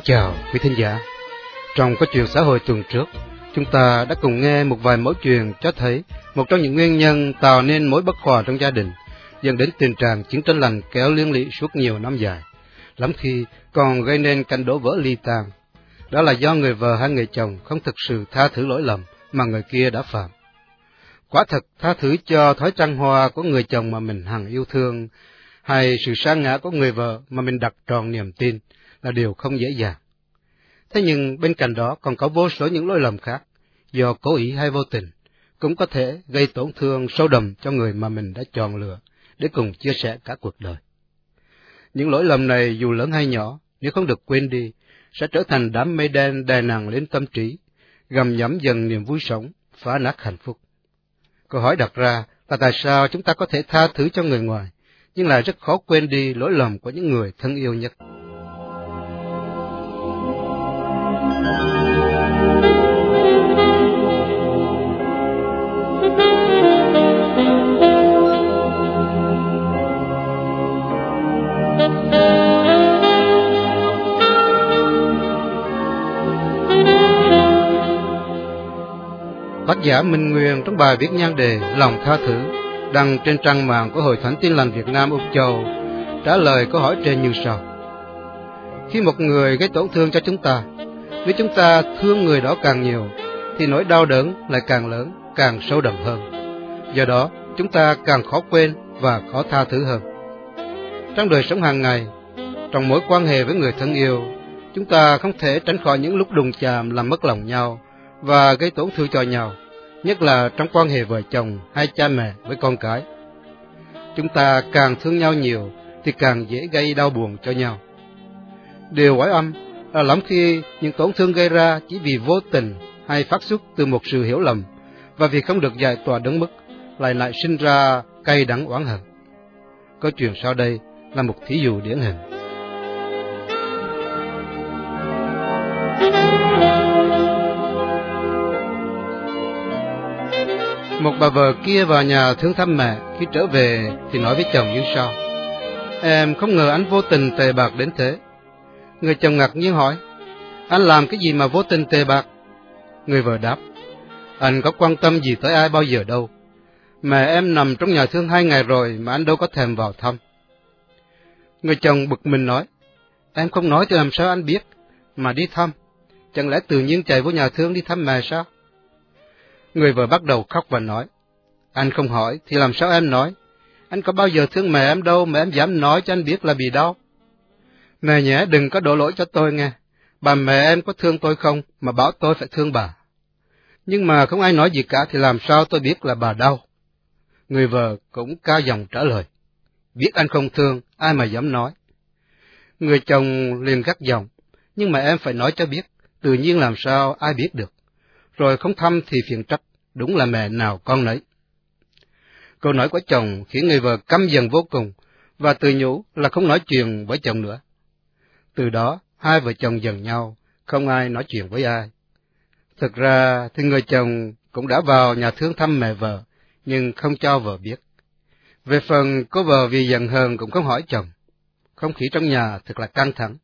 Kính chào quý thính giả. Trong các chuyện xã hội tuần trước, chúng ta đã cùng nghe một vài mẫu chuyện cho thấy một trong những nguyên nhân tạo nên mối bất hòa trong gia đình, dẫn đến tình trạng chiến tranh lành kéo liên lụy suốt nhiều năm dài, lắm khi còn gây nên cảnh đổ vỡ ly tàn. Đó là do người vợ hay người chồng không thực sự tha thứ lỗi lầm mà người kia đã phạm. Quả thật tha thứ cho thói trăng hoa của người chồng mà mình hằng yêu thương, hay sự sa ngã của người vợ mà mình đặt tròn niềm tin là điều không dễ dàng. Thế nhưng bên cạnh đó còn có vô số những lỗi lầm khác, do cố ý hay vô tình, cũng có thể gây tổn thương sâu đậm cho người mà mình đã chọn lựa để cùng chia sẻ cả cuộc đời. Những lỗi lầm này dù lớn hay nhỏ, nếu không được quên đi, sẽ trở thành đám mây đen đè nặng lên tâm trí, gầm nhắm dần niềm vui sống, phá nát hạnh phúc. Câu hỏi đặt ra là tại sao chúng ta có thể tha thứ cho người ngoài, nhưng lại rất khó quên đi lỗi lầm của những người thân yêu nhất. Tác giả Minh Nguyên trong bài viết nhan đề Lòng tha thứ đăng trên trang mạng của Hội Thánh Tin lành Việt Nam Úc Châu trả lời câu hỏi trên như sau. Khi một người gây tổn thương cho chúng ta, nếu chúng ta thương người đó càng nhiều, thì nỗi đau đớn lại càng lớn, càng sâu đậm hơn. Do đó, chúng ta càng khó quên và khó tha thứ hơn. Trong đời sống hàng ngày, trong mối quan hệ với người thân yêu, chúng ta không thể tránh khỏi những lúc đùng chạm làm mất lòng nhau và gây tổn thương cho nhau, nhất là trong quan hệ vợ chồng hay cha mẹ với con cái. Chúng ta càng thương nhau nhiều thì càng dễ gây đau buồn cho nhau. Điều quái âm là lắm khi những tổn thương gây ra chỉ vì vô tình hay phát xuất từ một sự hiểu lầm và vì không được giải tỏa đúng mức lại lại sinh ra cay đắng oán hận. Câu chuyện sau đây là một thí dụ điển hình. Một bà vợ kia vào nhà thương thăm mẹ, khi trở về thì nói với chồng như sau. Em không ngờ anh vô tình tề bạc đến thế. Người chồng ngạc nhiên hỏi, anh làm cái gì mà vô tình tề bạc? Người vợ đáp, anh có quan tâm gì tới ai bao giờ đâu. Mẹ em nằm trong nhà thương hai ngày rồi mà anh đâu có thèm vào thăm. Người chồng bực mình nói, em không nói thì làm sao anh biết, mà đi thăm. Chẳng lẽ tự nhiên chạy vô nhà thương đi thăm mẹ sao? Người vợ bắt đầu khóc và nói, anh không hỏi thì làm sao em nói? Anh có bao giờ thương mẹ em đâu mà em dám nói cho anh biết là bị đau. Mẹ nhé đừng có đổ lỗi cho tôi nghe. Bà mẹ em có thương tôi không mà bảo tôi phải thương bà. Nhưng mà không ai nói gì cả thì làm sao tôi biết là bà đau. Người vợ cũng cao giọng trả lời. Biết anh không thương, ai mà dám nói. Người chồng liền gắt giọng. Nhưng mà em phải nói cho biết, tự nhiên làm sao ai biết được rồi không thăm thì phiền trách, đúng là mẹ nào con nấy. Câu nói của chồng khiến người vợ căm dần vô cùng, và tự nhủ là không nói chuyện với chồng nữa. Từ đó, hai vợ chồng dần nhau, không ai nói chuyện với ai. Thực ra thì người chồng cũng đã vào nhà thương thăm mẹ vợ, nhưng không cho vợ biết. Về phần có vợ vì giận hờn cũng không hỏi chồng. Không khí trong nhà thật là căng thẳng.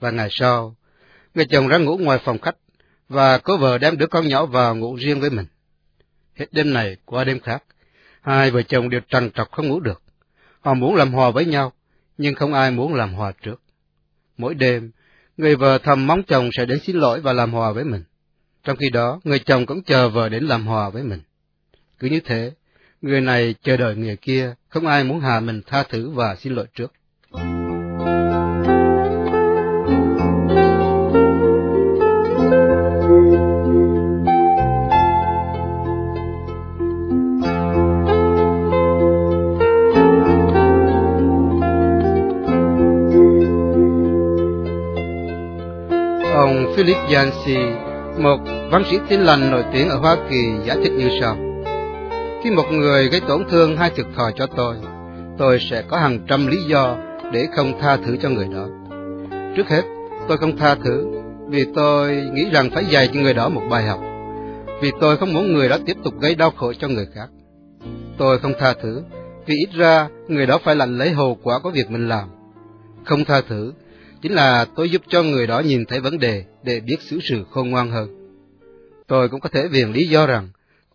Và ngày sau, người chồng ra ngủ ngoài phòng khách và có vợ đem đứa con nhỏ vào ngủ riêng với mình. Hết đêm này qua đêm khác, hai vợ chồng đều trằn trọc không ngủ được. Họ muốn làm hòa với nhau, nhưng không ai muốn làm hòa trước. Mỗi đêm, người vợ thầm mong chồng sẽ đến xin lỗi và làm hòa với mình. Trong khi đó, người chồng cũng chờ vợ đến làm hòa với mình. Cứ như thế, người này chờ đợi người kia, không ai muốn hà mình tha thứ và xin lỗi trước. Philip Yancey, một văn sĩ tin lành nổi tiếng ở Hoa Kỳ giải thích như sau. Khi một người gây tổn thương hay thiệt thòi cho tôi, tôi sẽ có hàng trăm lý do để không tha thứ cho người đó. Trước hết, tôi không tha thứ vì tôi nghĩ rằng phải dạy cho người đó một bài học. Vì tôi không muốn người đó tiếp tục gây đau khổ cho người khác. Tôi không tha thứ vì ít ra người đó phải lãnh lấy hậu quả của việc mình làm. Không tha thứ chính là tôi giúp cho người đó nhìn thấy vấn đề để biết xử sự khôn ngoan hơn. Tôi cũng có thể viện lý do rằng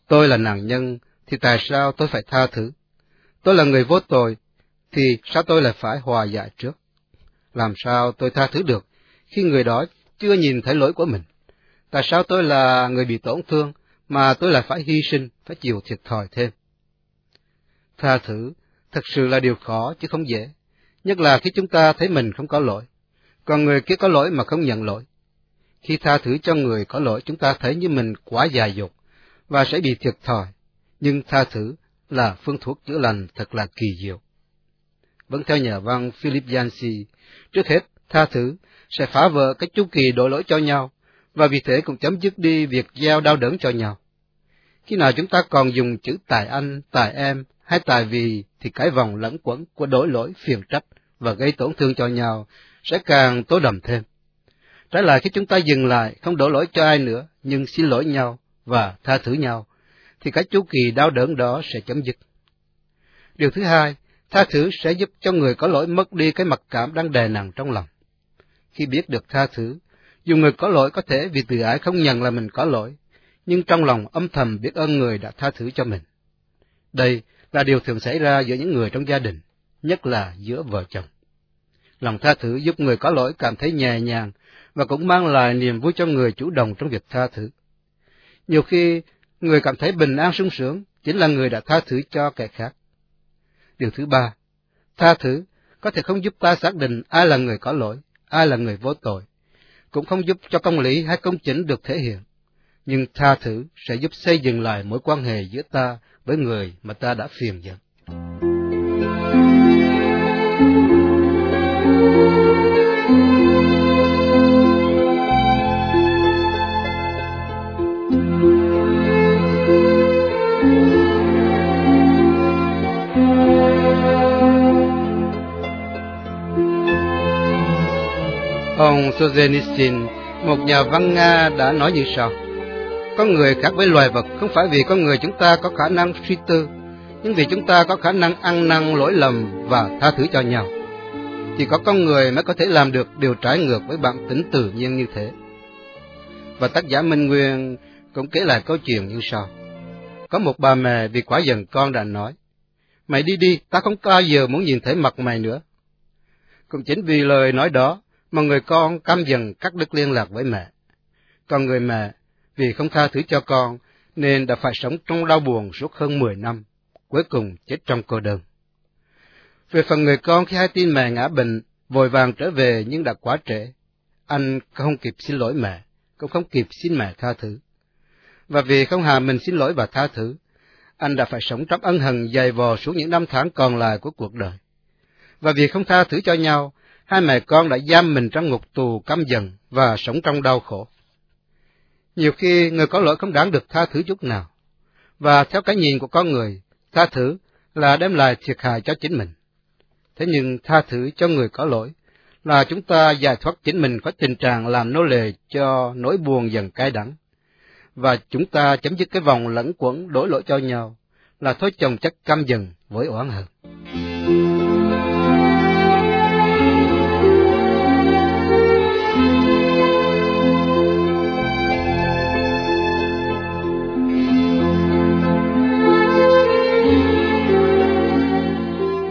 tôi là nạn nhân thì tại sao tôi phải tha thứ? Tôi là người vô tội thì sao tôi lại phải hòa giải trước? Làm sao tôi tha thứ được khi người đó chưa nhìn thấy lỗi của mình? Tại sao tôi là người bị tổn thương mà tôi lại phải hy sinh, phải chịu thiệt thòi thêm? Tha thứ thật sự là điều khó chứ không dễ, nhất là khi chúng ta thấy mình không có lỗi, còn người kia có lỗi mà không nhận lỗi. Khi tha thứ cho người có lỗi, chúng ta thấy như mình quá dài dục và sẽ bị thiệt thòi, nhưng tha thứ là phương thuốc chữa lành thật là kỳ diệu. Vẫn theo nhà văn Philip Yancey, trước hết, tha thứ sẽ phá vỡ cái chu kỳ đổ lỗi cho nhau, và vì thế cũng chấm dứt đi việc gieo đau đớn cho nhau. Khi nào chúng ta còn dùng chữ tài anh, tài em hay tài vì thì cái vòng lẫn quẩn của đổi lỗi phiền trách và gây tổn thương cho nhau sẽ càng tối đậm thêm. Trái lại khi chúng ta dừng lại, không đổ lỗi cho ai nữa, nhưng xin lỗi nhau và tha thứ nhau, thì cái chu kỳ đau đớn đó sẽ chấm dứt. Điều thứ hai, tha thứ sẽ giúp cho người có lỗi mất đi cái mặc cảm đang đè nặng trong lòng. Khi biết được tha thứ, dù người có lỗi có thể vì tự ái không nhận là mình có lỗi, nhưng trong lòng âm thầm biết ơn người đã tha thứ cho mình. Đây là điều thường xảy ra giữa những người trong gia đình, nhất là giữa vợ chồng. Lòng tha thứ giúp người có lỗi cảm thấy nhẹ nhàng và cũng mang lại niềm vui cho người chủ động trong việc tha thứ. Nhiều khi, người cảm thấy bình an sung sướng chính là người đã tha thứ cho kẻ khác. Điều thứ ba, tha thứ có thể không giúp ta xác định ai là người có lỗi, ai là người vô tội, cũng không giúp cho công lý hay công chính được thể hiện. Nhưng tha thứ sẽ giúp xây dựng lại mối quan hệ giữa ta với người mà ta đã phiền giận. Ông Solzhenitsyn, một nhà văn Nga đã nói như sau. Con người khác với loài vật không phải vì con người chúng ta có khả năng suy tư, nhưng vì chúng ta có khả năng ăn năn lỗi lầm và tha thứ cho nhau. Chỉ có con người mới có thể làm được điều trái ngược với bản tính tự nhiên như thế. Và tác giả Minh Nguyên cũng kể lại câu chuyện như sau. Có một bà mẹ vì quá giận con đã nói, Mày đi đi, ta không bao giờ muốn nhìn thấy mặt mày nữa. Cũng chính vì lời nói đó mà người con căm dần cắt đứt liên lạc với mẹ. Còn người mẹ, vì không tha thứ cho con, nên đã phải sống trong đau buồn suốt hơn 10 năm, cuối cùng chết trong cô đơn. Về phần người con khi hai tin mẹ ngã bệnh, vội vàng trở về nhưng đã quá trễ. Anh không kịp xin lỗi mẹ, cũng không kịp xin mẹ tha thứ. Và vì không hà mình xin lỗi và tha thứ, anh đã phải sống trong ân hận dày vò suốt những năm tháng còn lại của cuộc đời. Và vì không tha thứ cho nhau, hai mẹ con đã giam mình trong ngục tù căm dần và sống trong đau khổ. Nhiều khi người có lỗi không đáng được tha thứ chút nào, và theo cái nhìn của con người, tha thứ là đem lại thiệt hại cho chính mình. Thế nhưng tha thứ cho người có lỗi là chúng ta giải thoát chính mình khỏi tình trạng làm nô lệ cho nỗi buồn dần cay đắng. Và chúng ta chấm dứt cái vòng lẫn quẩn đổi lỗi cho nhau, là thôi chồng chất căm dần với oán hận.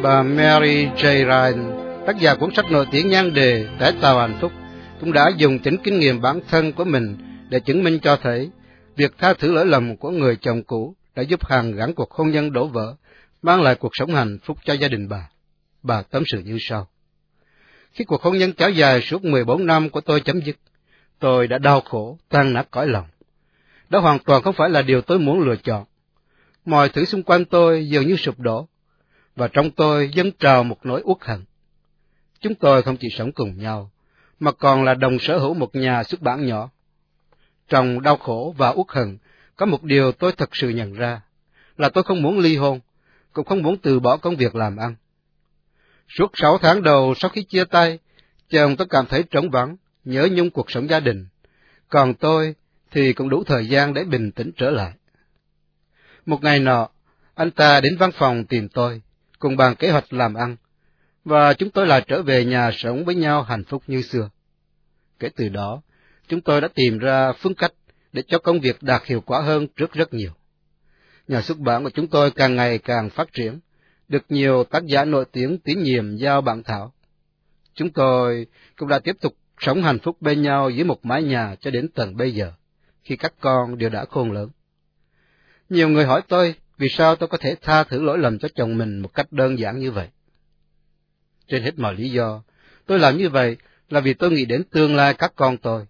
Bà Mary J. Ryan, tác giả cuốn sách nổi tiếng nhan đề tái tạo hạnh phúc, cũng đã dùng chính kinh nghiệm bản thân của mình để chứng minh cho thấy việc tha thứ lỗi lầm của người chồng cũ đã giúp hàng gắn cuộc hôn nhân đổ vỡ, mang lại cuộc sống hạnh phúc cho gia đình bà. Bà tâm sự như sau. Khi cuộc hôn nhân kéo dài suốt 14 năm của tôi chấm dứt, tôi đã đau khổ, tan nát cõi lòng. Đó hoàn toàn không phải là điều tôi muốn lựa chọn. Mọi thứ xung quanh tôi dường như sụp đổ, và trong tôi dâng trào một nỗi uất hận. Chúng tôi không chỉ sống cùng nhau, mà còn là đồng sở hữu một nhà xuất bản nhỏ. Trong đau khổ và uất hận, có một điều tôi thật sự nhận ra, là tôi không muốn ly hôn, cũng không muốn từ bỏ công việc làm ăn. Suốt sáu tháng đầu sau khi chia tay, chồng tôi cảm thấy trống vắng, nhớ nhung cuộc sống gia đình, còn tôi thì cũng đủ thời gian để bình tĩnh trở lại. Một ngày nọ, anh ta đến văn phòng tìm tôi, cùng bàn kế hoạch làm ăn, và chúng tôi lại trở về nhà sống với nhau hạnh phúc như xưa. Kể từ đó, chúng tôi đã tìm ra phương cách để cho công việc đạt hiệu quả hơn trước rất nhiều. Nhà xuất bản của chúng tôi càng ngày càng phát triển, được nhiều tác giả nổi tiếng tín nhiệm giao bản thảo. Chúng tôi cũng đã tiếp tục sống hạnh phúc bên nhau dưới một mái nhà cho đến tận bây giờ, khi các con đều đã khôn lớn. Nhiều người hỏi tôi vì sao tôi có thể tha thứ lỗi lầm cho chồng mình một cách đơn giản như vậy. Trên hết mọi lý do, tôi làm như vậy là vì tôi nghĩ đến tương lai các con tôi,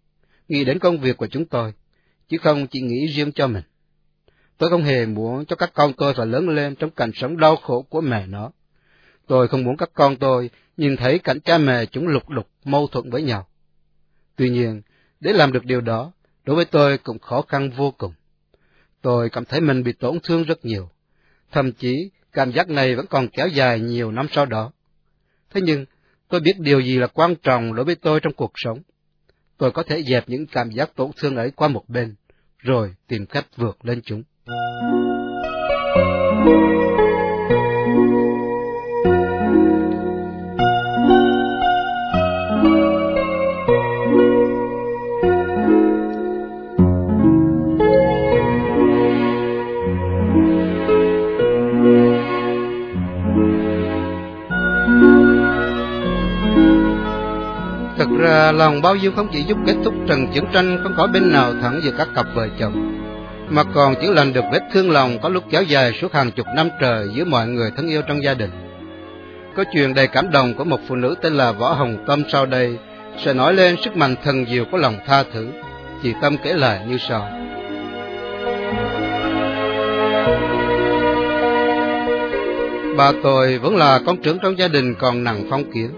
nghĩ đến công việc của chúng tôi, chứ không chỉ nghĩ riêng cho mình. Tôi không hề muốn cho các con tôi phải lớn lên trong cảnh sống đau khổ của mẹ nó. Tôi không muốn các con tôi nhìn thấy cảnh cha mẹ chúng lục đục mâu thuẫn với nhau. Tuy nhiên, để làm được điều đó, đối với tôi cũng khó khăn vô cùng. Tôi cảm thấy mình bị tổn thương rất nhiều. Thậm chí, cảm giác này vẫn còn kéo dài nhiều năm sau đó. Thế nhưng, tôi biết điều gì là quan trọng đối với tôi trong cuộc sống. Tôi có thể dẹp những cảm giác tổn thương ấy qua một bên, rồi tìm cách vượt lên chúng. Thật ra lòng bao nhiêu không chỉ giúp kết thúc trần chiến tranh không khỏi bên nào thẳng giữa các cặp vợ chồng, mà còn chữa lành được vết thương lòng có lúc kéo dài suốt hàng chục năm trời giữa mọi người thân yêu trong gia đình. Có chuyện đầy cảm động của một phụ nữ tên là Võ Hồng Tâm sau đây sẽ nói lên sức mạnh thần diệu của lòng tha thứ. Chị Tâm kể lại như sau. Bà tôi vẫn là con trưởng trong gia đình còn nặng phong kiến.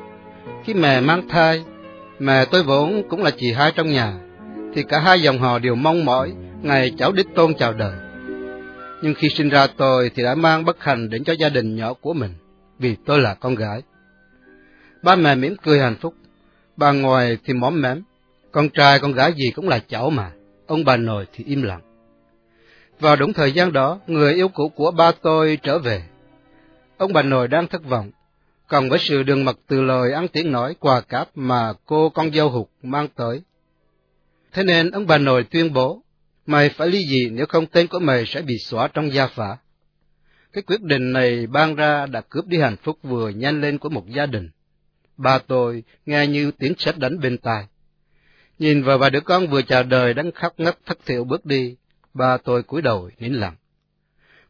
Khi mẹ mang thai, Mẹ tôi vốn cũng là chị hai trong nhà, thì cả hai dòng họ đều mong mỏi ngày cháu đích tôn chào đời. Nhưng khi sinh ra tôi thì đã mang bất hạnh đến cho gia đình nhỏ của mình, vì tôi là con gái. Ba mẹ mỉm cười hạnh phúc, bà ngoài thì móm mém, con trai con gái gì cũng là cháu mà, ông bà nội thì im lặng. Vào đúng thời gian đó, người yêu cũ của ba tôi trở về. Ông bà nội đang thất vọng, cộng với sự đường mật từ lời ăn tiếng nói quà cáp mà cô con dâu hụt mang tới. Thế nên ông bà nội tuyên bố, mày phải ly dị nếu không tên của mày sẽ bị xóa trong gia phả. Cái quyết định này ban ra đã cướp đi hạnh phúc vừa nhanh lên của một gia đình. bà tôi nghe như tiếng sét đánh bên tai. Nhìn vào bà đứa con vừa chào đời đang khóc ngất thất thiểu bước đi, bà tôi cúi đầu nín lặng.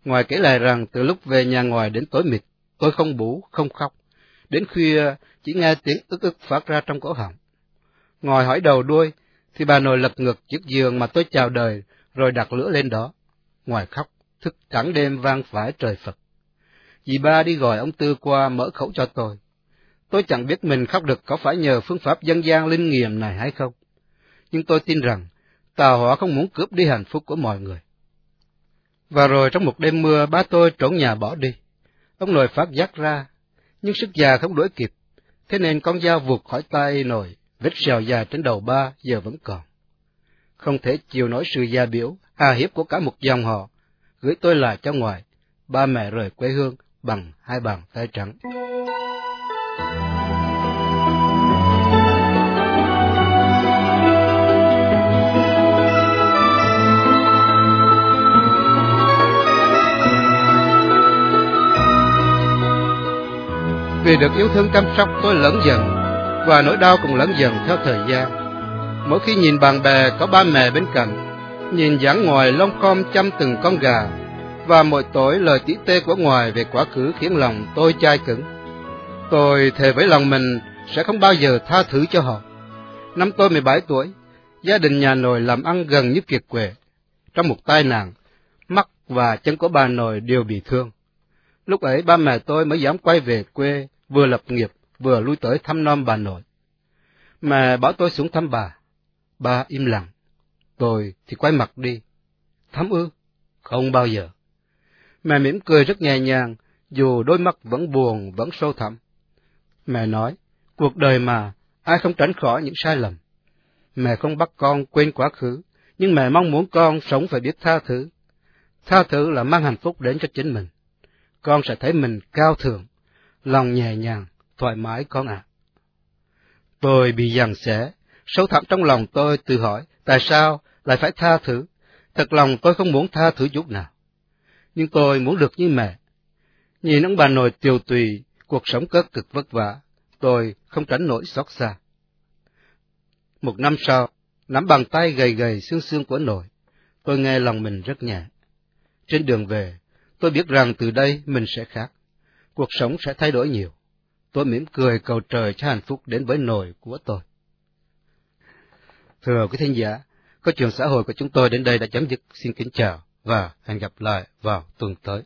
Ngoài kể lại rằng từ lúc về nhà ngoài đến tối mịt, tôi không bú, không khóc. Đến khuya, chỉ nghe tiếng ức ức phát ra trong cổ họng. Ngồi hỏi đầu đuôi, thì bà nội lật ngực chiếc giường mà tôi chào đời, rồi đặt lửa lên đó. Ngoài khóc, thức trắng đêm vang phải trời Phật. Dì ba đi gọi ông Tư qua mở khẩu cho tôi. Tôi chẳng biết mình khóc được có phải nhờ phương pháp dân gian linh nghiệm này hay không. Nhưng tôi tin rằng, tà hỏa không muốn cướp đi hạnh phúc của mọi người. Và rồi trong một đêm mưa, ba tôi trốn nhà bỏ đi. Ông nội phát giác ra, nhưng sức già không đuổi kịp, thế nên con dao vụt khỏi tay nồi, vết sẹo dài trên đầu ba giờ vẫn còn. Không thể chịu nổi sự gia biểu, hà hiếp của cả một dòng họ, gửi tôi lại cho ngoài, ba mẹ rời quê hương bằng hai bàn tay trắng. Vì được yêu thương chăm sóc tôi lớn dần, và nỗi đau cũng lớn dần theo thời gian. Mỗi khi nhìn bạn bè có ba mẹ bên cạnh, nhìn dáng ngoài lông khom chăm từng con gà, và mỗi tối lời tỉ tê của ngoài về quá khứ khiến lòng tôi chai cứng. Tôi thề với lòng mình sẽ không bao giờ tha thứ cho họ. Năm tôi 17 tuổi, gia đình nhà nội làm ăn gần như kiệt quệ. Trong một tai nạn, mắt và chân của bà nội đều bị thương. Lúc ấy ba mẹ tôi mới dám quay về quê vừa lập nghiệp, vừa lui tới thăm nom bà nội. Mà bảo tôi xuống thăm bà. Bà im lặng. Tôi thì quay mặt đi. Thăm ư? Không bao giờ. Mẹ mỉm cười rất nhẹ nhàng, dù đôi mắt vẫn buồn, vẫn sâu thẳm. Mẹ nói, cuộc đời mà, ai không tránh khỏi những sai lầm. Mẹ không bắt con quên quá khứ, nhưng mẹ mong muốn con sống phải biết tha thứ. Tha thứ là mang hạnh phúc đến cho chính mình. Con sẽ thấy mình cao thượng, lòng nhẹ nhàng, thoải mái con ạ. Tôi bị giằng xé, sâu thẳm trong lòng tôi tự hỏi, tại sao lại phải tha thứ? Thật lòng tôi không muốn tha thứ chút nào. Nhưng tôi muốn được như mẹ. Nhìn ông bà nội tiều tùy, cuộc sống cất cực vất vả, tôi không tránh nổi xót xa. Một năm sau, nắm bàn tay gầy gầy xương xương của nội, tôi nghe lòng mình rất nhẹ. Trên đường về, tôi biết rằng từ đây mình sẽ khác, cuộc sống sẽ thay đổi nhiều. Tôi mỉm cười cầu trời cho hạnh phúc đến với nội của tôi. Thưa quý thính giả, câu chuyện xã hội của chúng tôi đến đây đã chấm dứt. Xin kính chào và hẹn gặp lại vào tuần tới.